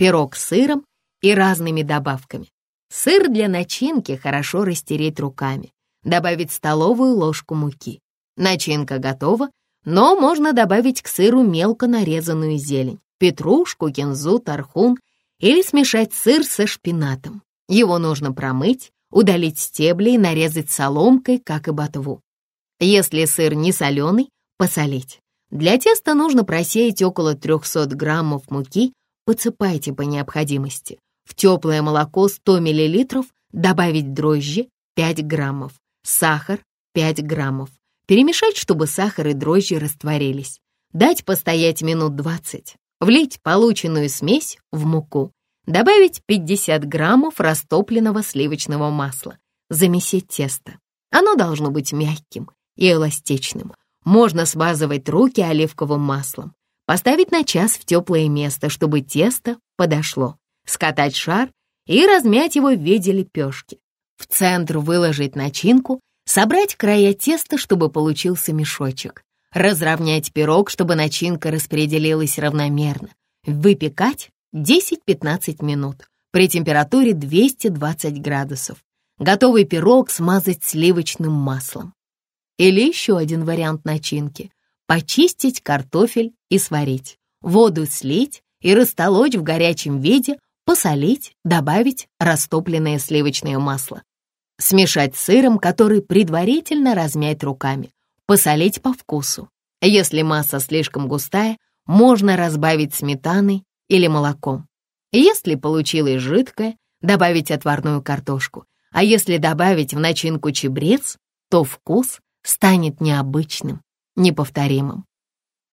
пирог с сыром и разными добавками. Сыр для начинки хорошо растереть руками, добавить столовую ложку муки. Начинка готова, но можно добавить к сыру мелко нарезанную зелень, петрушку, кинзу, тархун или смешать сыр со шпинатом. Его нужно промыть, удалить стебли и нарезать соломкой, как и ботву. Если сыр не соленый, посолить. Для теста нужно просеять около 300 граммов муки, подсыпайте по необходимости. В теплое молоко 100 мл добавить дрожжи 5 граммов, сахар 5 граммов. Перемешать, чтобы сахар и дрожжи растворились. Дать постоять минут 20. Влить полученную смесь в муку. Добавить 50 граммов растопленного сливочного масла. Замесить тесто. Оно должно быть мягким и эластичным. Можно смазывать руки оливковым маслом. Поставить на час в теплое место, чтобы тесто подошло. Скатать шар и размять его в виде лепешки. В центр выложить начинку, собрать края теста, чтобы получился мешочек. Разровнять пирог, чтобы начинка распределилась равномерно. Выпекать 10-15 минут при температуре 220 градусов. Готовый пирог смазать сливочным маслом. Или еще один вариант начинки — почистить картофель и сварить. Воду слить и растолочь в горячем виде, посолить, добавить растопленное сливочное масло. Смешать с сыром, который предварительно размять руками. Посолить по вкусу. Если масса слишком густая, можно разбавить сметаной или молоком. Если получилось жидкое, добавить отварную картошку. А если добавить в начинку чебрец, то вкус станет необычным, неповторимым.